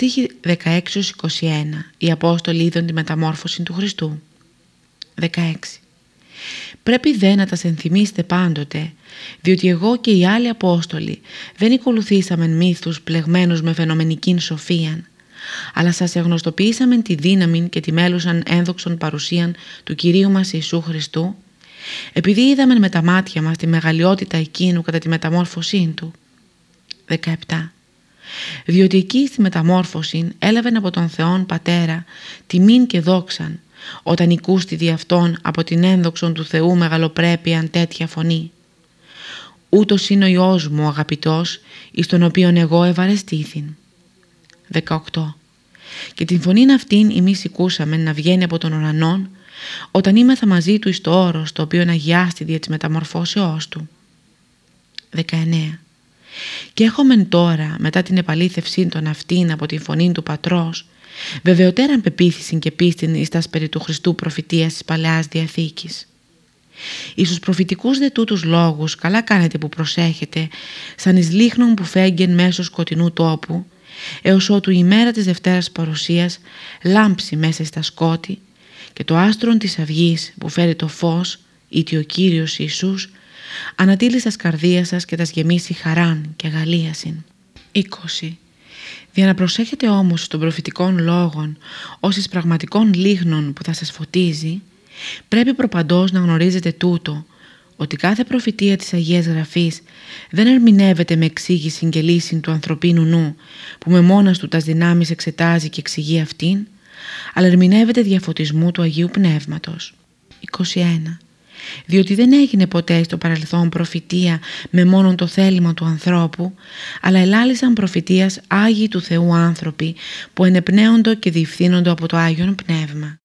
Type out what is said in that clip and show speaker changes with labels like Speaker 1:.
Speaker 1: Στίχη 16-21 Οι Απόστολοι είδαν τη μεταμόρφωση του Χριστού 16 Πρέπει δε να τας ενθυμίστε πάντοτε, διότι εγώ και οι άλλοι Απόστολοι δεν ακολουθήσαμε μύθους πλεγμένους με φαινομενικήν σοφίαν, αλλά σας εγνωστοποιήσαμε τη δύναμη και τη μέλουσαν ένδοξον παρουσίαν του Κυρίου μας Ιησού Χριστού, επειδή είδαμε με τα μάτια μας τη μεγαλειότητα εκείνου κατά τη μεταμόρφωσή του. 17. Διότι εκεί στη μεταμόρφωση έλαβε από τον Θεόν Πατέρα τιμήν και δόξαν, όταν οικούστη δι' αυτόν από την ένδοξον του Θεού μεγαλοπρέπειαν τέτοια φωνή. Ούτως είναι ο Υιός μου ο αγαπητός, εις τον οποίον εγώ ευαρεστήθην. 18. Και την φωνήν αυτήν εμείς οικούσαμε να βγαίνει από τον ουρανόν, όταν είμεθα μαζί του εις το όρος το οποίο αγιάστη δια της μεταμορφώσεώς του. 19. Και έχομεν τώρα μετά την επαλήθευσή των αυτήν από την φωνή του πατρός βεβαιωτέραν πεποίθηση και πίστην εις τας περί του Χριστού προφητείας της Παλαιάς Διαθήκης. Εις τους προφητικούς δε τούτους λόγους καλά κάνετε που προσέχετε σαν εις λίχνων που φέγγεν μέσω σκοτεινού τόπου έως ότου η μέρα της Δευτέρας Παρουσίας λάμψει μέσα στα σκότη και το άστρον της αυγής που φέρει το φως ήτι ο Κύριος Ιησούς ανατείλει στα καρδία σας και τα γεμίσει χαράν και αγαλίασιν. 20. Για να προσέχετε όμως των προφητικών λόγων όσοι πραγματικών λίγνων που θα σας φωτίζει, πρέπει προπαντός να γνωρίζετε τούτο, ότι κάθε προφητεία της Αγίας Γραφής δεν ερμηνεύεται με εξήγηση και λύση του ανθρωπίνου νου που με μόνας του τας δυνάμεις εξετάζει και εξηγεί αυτήν, αλλά ερμηνεύεται διαφωτισμού του Αγίου Πνεύματος. 21 διότι δεν έγινε ποτέ στο παρελθόν προφητεία με μόνον το θέλημα του ανθρώπου, αλλά ελάλησαν προφητείας Άγιοι του Θεού άνθρωποι που ενεπνέοντο και διευθύνοντο από το Άγιον Πνεύμα.